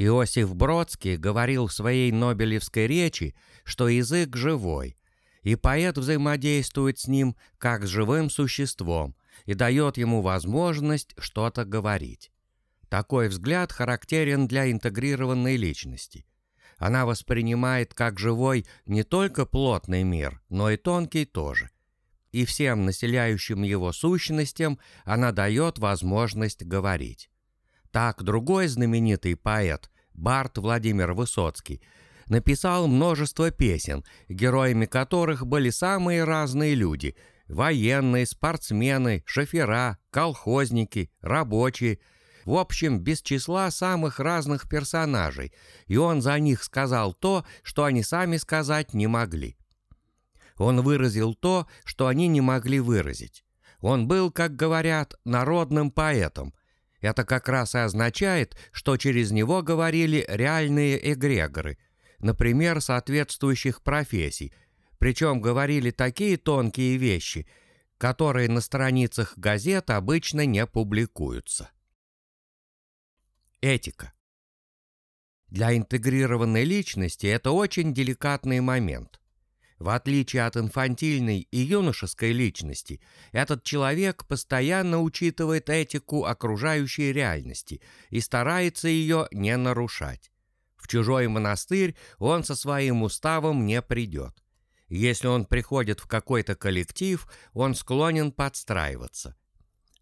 Иосиф Бродский говорил в своей Нобелевской речи, что язык живой, и поэт взаимодействует с ним как с живым существом и дает ему возможность что-то говорить. Такой взгляд характерен для интегрированной личности. Она воспринимает как живой не только плотный мир, но и тонкий тоже. И всем населяющим его сущностям она дает возможность говорить. Так другой знаменитый поэт, Барт Владимир Высоцкий, написал множество песен, героями которых были самые разные люди – военные, спортсмены, шофера, колхозники, рабочие – в общем, без числа самых разных персонажей, и он за них сказал то, что они сами сказать не могли. Он выразил то, что они не могли выразить. Он был, как говорят, народным поэтом, это как раз и означает, что через него говорили реальные эгрегоры, например, соответствующих профессий, причем говорили такие тонкие вещи, которые на страницах газет обычно не публикуются. Этика. Для интегрированной личности это очень деликатный момент. В отличие от инфантильной и юношеской личности, этот человек постоянно учитывает этику окружающей реальности и старается ее не нарушать. В чужой монастырь он со своим уставом не придет. Если он приходит в какой-то коллектив, он склонен подстраиваться.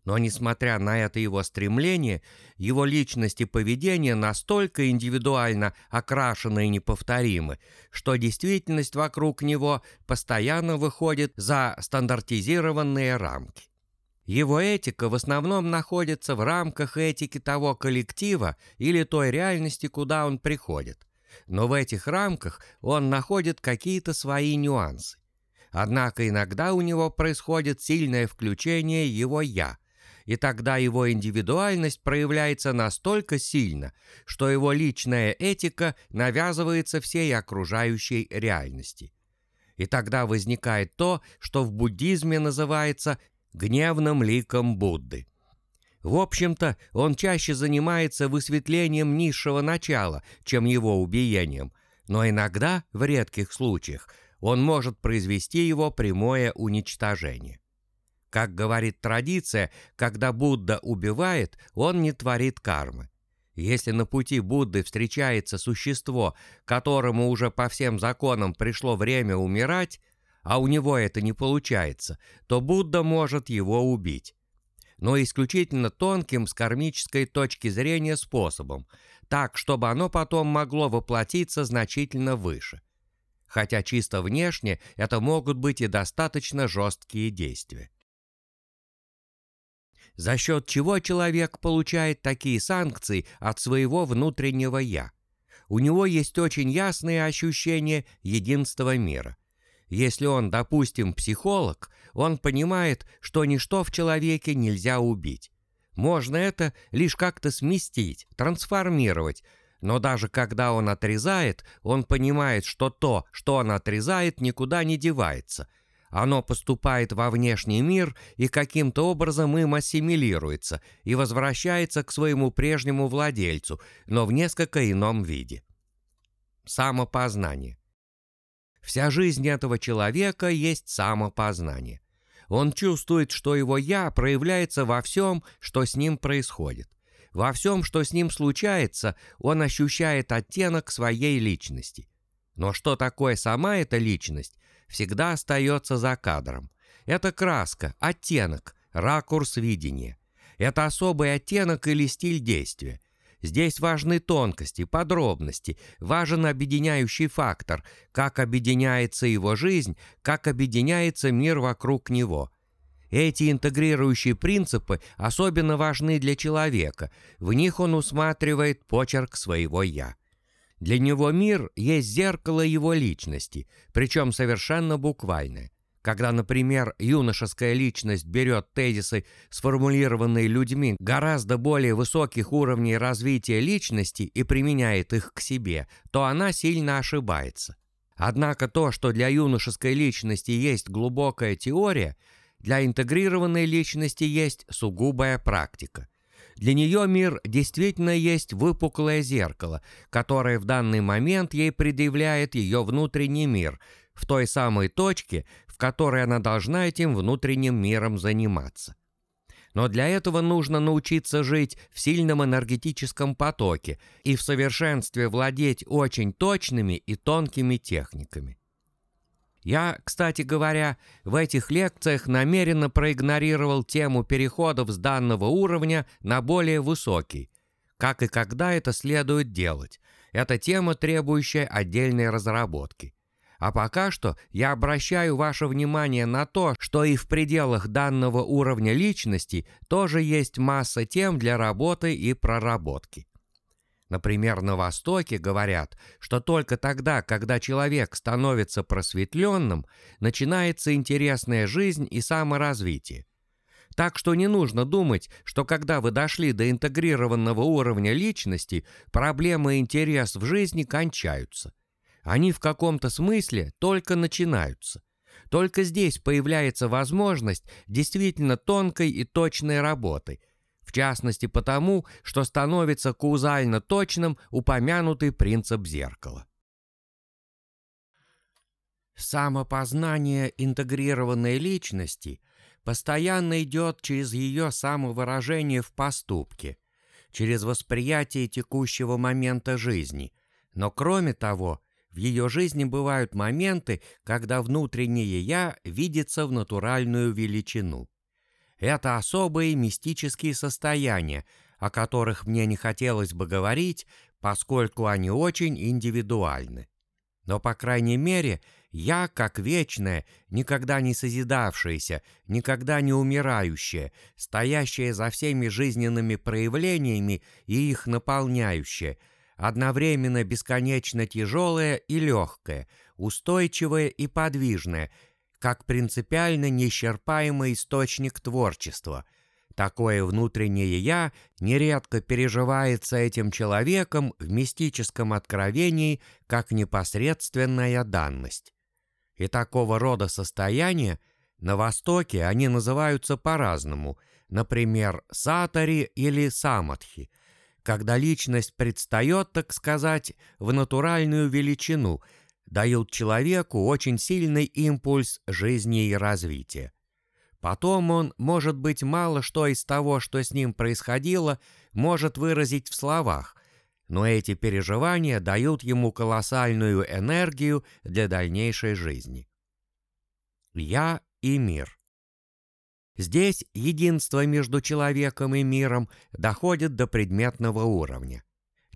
Но, несмотря на это его стремление, его личность и поведение настолько индивидуально окрашены и неповторимы, что действительность вокруг него постоянно выходит за стандартизированные рамки. Его этика в основном находится в рамках этики того коллектива или той реальности, куда он приходит. Но в этих рамках он находит какие-то свои нюансы. Однако иногда у него происходит сильное включение его «я», и тогда его индивидуальность проявляется настолько сильно, что его личная этика навязывается всей окружающей реальности. И тогда возникает то, что в буддизме называется гневным ликом Будды. В общем-то, он чаще занимается высветлением низшего начала, чем его убиением, но иногда, в редких случаях, он может произвести его прямое уничтожение. Как говорит традиция, когда Будда убивает, он не творит кармы. Если на пути Будды встречается существо, которому уже по всем законам пришло время умирать, а у него это не получается, то Будда может его убить. Но исключительно тонким с кармической точки зрения способом, так, чтобы оно потом могло воплотиться значительно выше. Хотя чисто внешне это могут быть и достаточно жесткие действия за счет чего человек получает такие санкции от своего внутреннего «я». У него есть очень ясные ощущения единства мира. Если он, допустим, психолог, он понимает, что ничто в человеке нельзя убить. Можно это лишь как-то сместить, трансформировать, но даже когда он отрезает, он понимает, что то, что он отрезает, никуда не девается – оно поступает во внешний мир и каким-то образом им ассимилируется и возвращается к своему прежнему владельцу, но в несколько ином виде. Самопознание. Вся жизнь этого человека есть самопознание. Он чувствует, что его «я» проявляется во всем, что с ним происходит. Во всем, что с ним случается, он ощущает оттенок своей личности. Но что такое сама эта личность, всегда остается за кадром. Это краска, оттенок, ракурс видения. Это особый оттенок или стиль действия. Здесь важны тонкости, подробности, важен объединяющий фактор, как объединяется его жизнь, как объединяется мир вокруг него. Эти интегрирующие принципы особенно важны для человека, в них он усматривает почерк своего «я». Для него мир есть зеркало его личности, причем совершенно буквальное. Когда, например, юношеская личность берет тезисы, сформулированные людьми гораздо более высоких уровней развития личности и применяет их к себе, то она сильно ошибается. Однако то, что для юношеской личности есть глубокая теория, для интегрированной личности есть сугубая практика – Для нее мир действительно есть выпуклое зеркало, которое в данный момент ей предъявляет ее внутренний мир, в той самой точке, в которой она должна этим внутренним миром заниматься. Но для этого нужно научиться жить в сильном энергетическом потоке и в совершенстве владеть очень точными и тонкими техниками. Я, кстати говоря, в этих лекциях намеренно проигнорировал тему переходов с данного уровня на более высокий. Как и когда это следует делать. Это тема, требующая отдельной разработки. А пока что я обращаю ваше внимание на то, что и в пределах данного уровня личности тоже есть масса тем для работы и проработки. Например, на Востоке говорят, что только тогда, когда человек становится просветленным, начинается интересная жизнь и саморазвитие. Так что не нужно думать, что когда вы дошли до интегрированного уровня личности, проблемы и интерес в жизни кончаются. Они в каком-то смысле только начинаются. Только здесь появляется возможность действительно тонкой и точной работы, в частности потому, что становится каузально точным упомянутый принцип зеркала. Самопознание интегрированной личности постоянно идет через ее самовыражение в поступке, через восприятие текущего момента жизни, но кроме того – в ее жизни бывают моменты, когда внутреннее «я» видится в натуральную величину. Это особые мистические состояния, о которых мне не хотелось бы говорить, поскольку они очень индивидуальны. Но, по крайней мере, я, как вечное, никогда не созидавшееся, никогда не умирающее, стоящее за всеми жизненными проявлениями и их наполняющее – одновременно бесконечно тяжелое и легкое, устойчивое и подвижное, как принципиально неисчерпаемый источник творчества. Такое внутреннее «я» нередко переживается этим человеком в мистическом откровении как непосредственная данность. И такого рода состояния на Востоке они называются по-разному, например, сатари или самадхи – когда личность предстает, так сказать, в натуральную величину, дают человеку очень сильный импульс жизни и развития. Потом он, может быть, мало что из того, что с ним происходило, может выразить в словах, но эти переживания дают ему колоссальную энергию для дальнейшей жизни. Я и мир. Здесь единство между человеком и миром доходит до предметного уровня.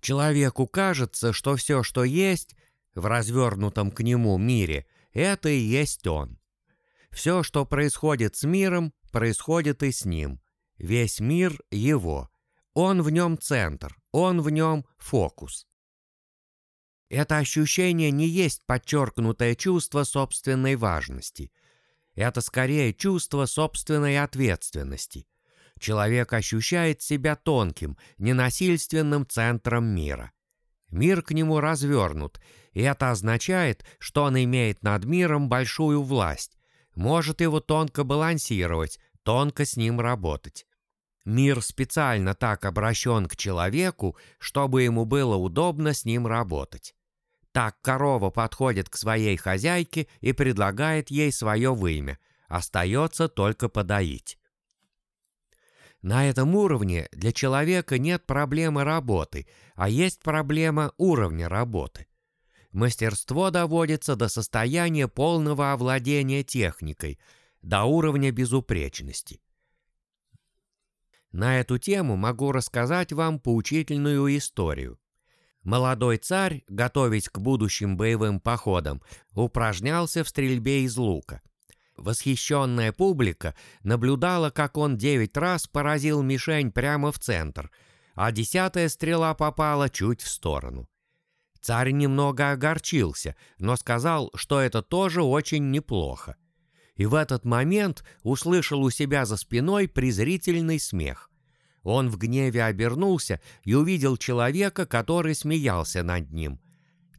Человеку кажется, что все, что есть в развернутом к нему мире, это и есть он. Все, что происходит с миром, происходит и с ним. Весь мир — его. Он в нем центр, он в нем фокус. Это ощущение не есть подчеркнутое чувство собственной важности. Это скорее чувство собственной ответственности. Человек ощущает себя тонким, ненасильственным центром мира. Мир к нему развернут, и это означает, что он имеет над миром большую власть, может его тонко балансировать, тонко с ним работать. Мир специально так обращен к человеку, чтобы ему было удобно с ним работать. Так корова подходит к своей хозяйке и предлагает ей свое вымя. Остается только подоить. На этом уровне для человека нет проблемы работы, а есть проблема уровня работы. Мастерство доводится до состояния полного овладения техникой, до уровня безупречности. На эту тему могу рассказать вам поучительную историю. Молодой царь, готовясь к будущим боевым походам, упражнялся в стрельбе из лука. Восхищенная публика наблюдала, как он девять раз поразил мишень прямо в центр, а десятая стрела попала чуть в сторону. Царь немного огорчился, но сказал, что это тоже очень неплохо. И в этот момент услышал у себя за спиной презрительный смех. Он в гневе обернулся и увидел человека, который смеялся над ним.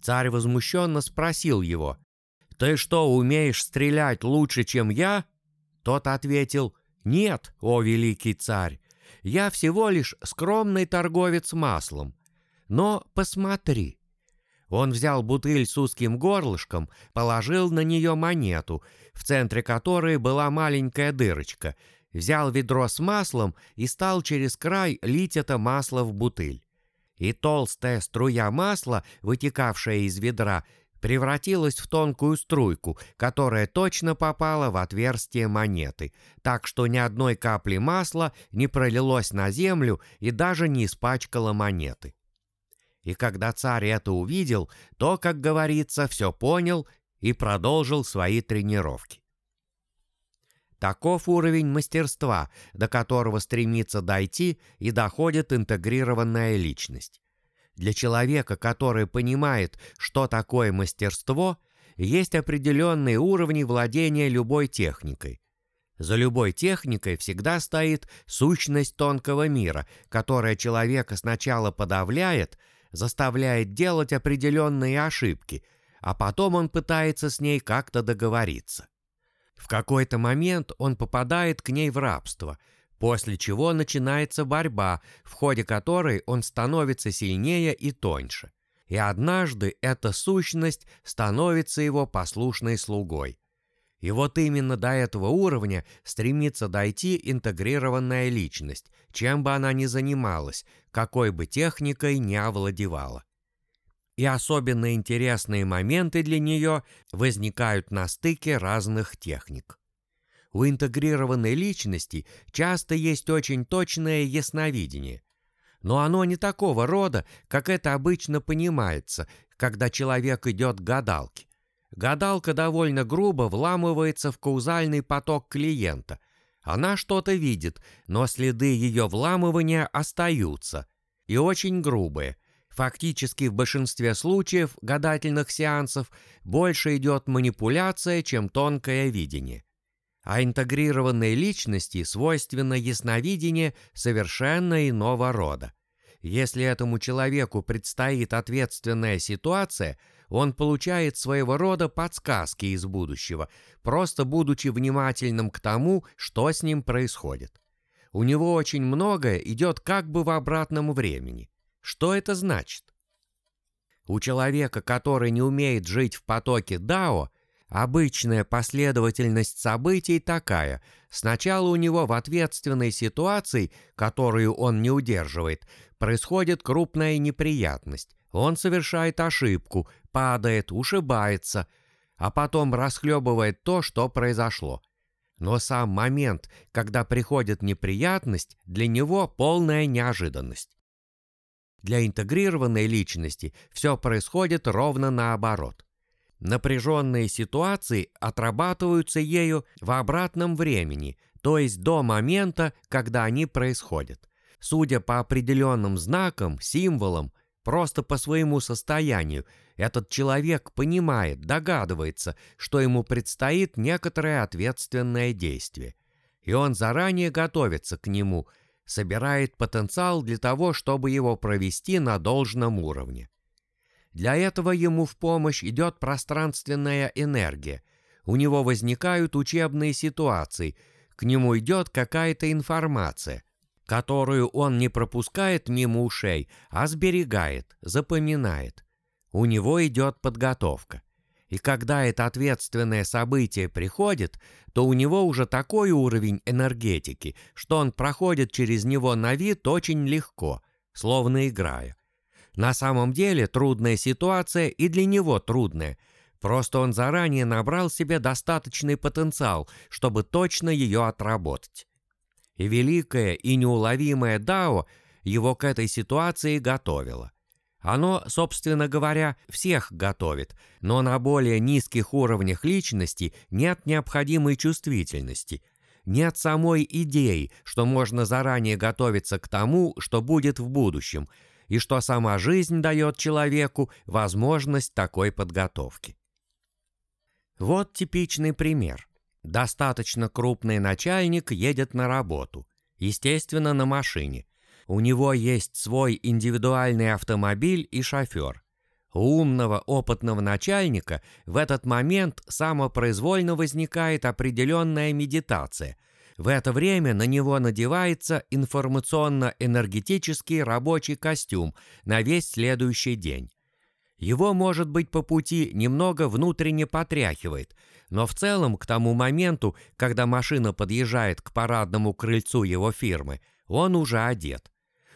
Царь возмущенно спросил его, «Ты что, умеешь стрелять лучше, чем я?» Тот ответил, «Нет, о великий царь, Я всего лишь скромный торговец маслом. Но посмотри». Он взял бутыль с узким горлышком, положил на нее монету, в центре которой была маленькая дырочка, взял ведро с маслом и стал через край лить это масло в бутыль. И толстая струя масла, вытекавшая из ведра, превратилась в тонкую струйку, которая точно попала в отверстие монеты, так что ни одной капли масла не пролилось на землю и даже не испачкало монеты. И когда царь это увидел, то, как говорится, все понял и продолжил свои тренировки. Таков уровень мастерства, до которого стремится дойти и доходит интегрированная личность. Для человека, который понимает, что такое мастерство, есть определенные уровни владения любой техникой. За любой техникой всегда стоит сущность тонкого мира, которая человека сначала подавляет, заставляет делать определенные ошибки, а потом он пытается с ней как-то договориться. В какой-то момент он попадает к ней в рабство – после чего начинается борьба, в ходе которой он становится сильнее и тоньше. И однажды эта сущность становится его послушной слугой. И вот именно до этого уровня стремится дойти интегрированная личность, чем бы она ни занималась, какой бы техникой ни овладевала. И особенно интересные моменты для нее возникают на стыке разных техник. У интегрированной личности часто есть очень точное ясновидение. Но оно не такого рода, как это обычно понимается, когда человек идет к гадалке. Гадалка довольно грубо вламывается в каузальный поток клиента. Она что-то видит, но следы ее вламывания остаются. И очень грубые. Фактически в большинстве случаев гадательных сеансов больше идет манипуляция, чем тонкое видение. А интегрированной личности свойственно ясновидение совершенно иного рода. Если этому человеку предстоит ответственная ситуация, он получает своего рода подсказки из будущего, просто будучи внимательным к тому, что с ним происходит. У него очень многое идет как бы в обратном времени. Что это значит? У человека, который не умеет жить в потоке Дао, Обычная последовательность событий такая. Сначала у него в ответственной ситуации, которую он не удерживает, происходит крупная неприятность. Он совершает ошибку, падает, ушибается, а потом расхлебывает то, что произошло. Но сам момент, когда приходит неприятность, для него полная неожиданность. Для интегрированной личности все происходит ровно наоборот – Напряженные ситуации отрабатываются ею в обратном времени, то есть до момента, когда они происходят. Судя по определенным знакам, символам, просто по своему состоянию, этот человек понимает, догадывается, что ему предстоит некоторое ответственное действие. И он заранее готовится к нему, собирает потенциал для того, чтобы его провести на должном уровне. Для этого ему в помощь идет пространственная энергия. У него возникают учебные ситуации, к нему идет какая-то информация, которую он не пропускает мимо ушей, а сберегает, запоминает. У него идет подготовка. И когда это ответственное событие приходит, то у него уже такой уровень энергетики, что он проходит через него на вид очень легко, словно играя. На самом деле трудная ситуация и для него трудная. Просто он заранее набрал себе достаточный потенциал, чтобы точно ее отработать. И великое и неуловимое Дао его к этой ситуации готовило. Оно, собственно говоря, всех готовит, но на более низких уровнях личности нет необходимой чувствительности, нет самой идеи, что можно заранее готовиться к тому, что будет в будущем – и что сама жизнь дает человеку возможность такой подготовки. Вот типичный пример. Достаточно крупный начальник едет на работу, естественно, на машине. У него есть свой индивидуальный автомобиль и шофер. У умного, опытного начальника в этот момент самопроизвольно возникает определенная медитация – В это время на него надевается информационно-энергетический рабочий костюм на весь следующий день. Его, может быть, по пути немного внутренне потряхивает, но в целом к тому моменту, когда машина подъезжает к парадному крыльцу его фирмы, он уже одет.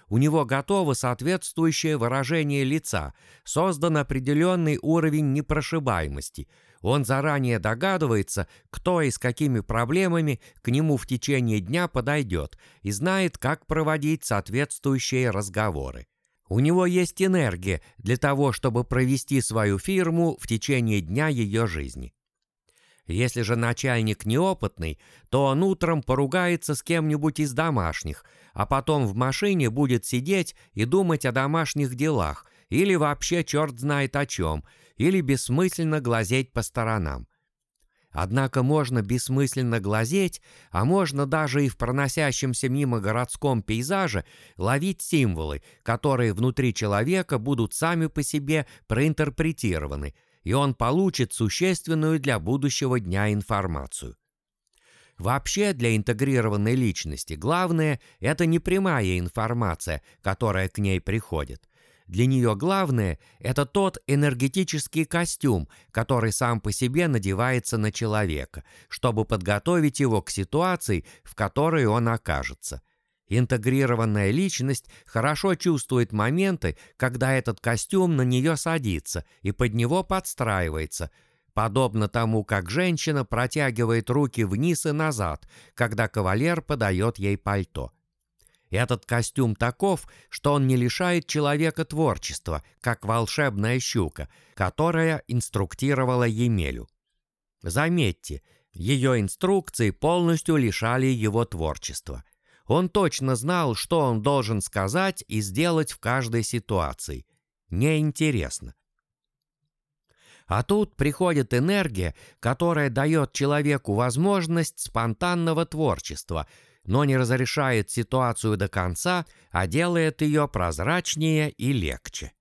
У него готово соответствующее выражение лица, создан определенный уровень непрошибаемости – он заранее догадывается, кто и с какими проблемами к нему в течение дня подойдет и знает, как проводить соответствующие разговоры. У него есть энергия для того, чтобы провести свою фирму в течение дня ее жизни. Если же начальник неопытный, то он утром поругается с кем-нибудь из домашних, а потом в машине будет сидеть и думать о домашних делах, или вообще черт знает о чем, или бессмысленно глазеть по сторонам. Однако можно бессмысленно глазеть, а можно даже и в проносящемся мимо городском пейзаже ловить символы, которые внутри человека будут сами по себе проинтерпретированы, и он получит существенную для будущего дня информацию. Вообще для интегрированной личности главное – это не прямая информация, которая к ней приходит – для нее главное – это тот энергетический костюм, который сам по себе надевается на человека, чтобы подготовить его к ситуации, в которой он окажется. Интегрированная личность хорошо чувствует моменты, когда этот костюм на нее садится и под него подстраивается, подобно тому, как женщина протягивает руки вниз и назад, когда кавалер подает ей пальто. Этот костюм таков, что он не лишает человека творчества, как волшебная щука, которая инструктировала Емелю. Заметьте, ее инструкции полностью лишали его творчества. Он точно знал, что он должен сказать и сделать в каждой ситуации. Неинтересно. А тут приходит энергия, которая дает человеку возможность спонтанного творчества – но не разрешает ситуацию до конца, а делает ее прозрачнее и легче.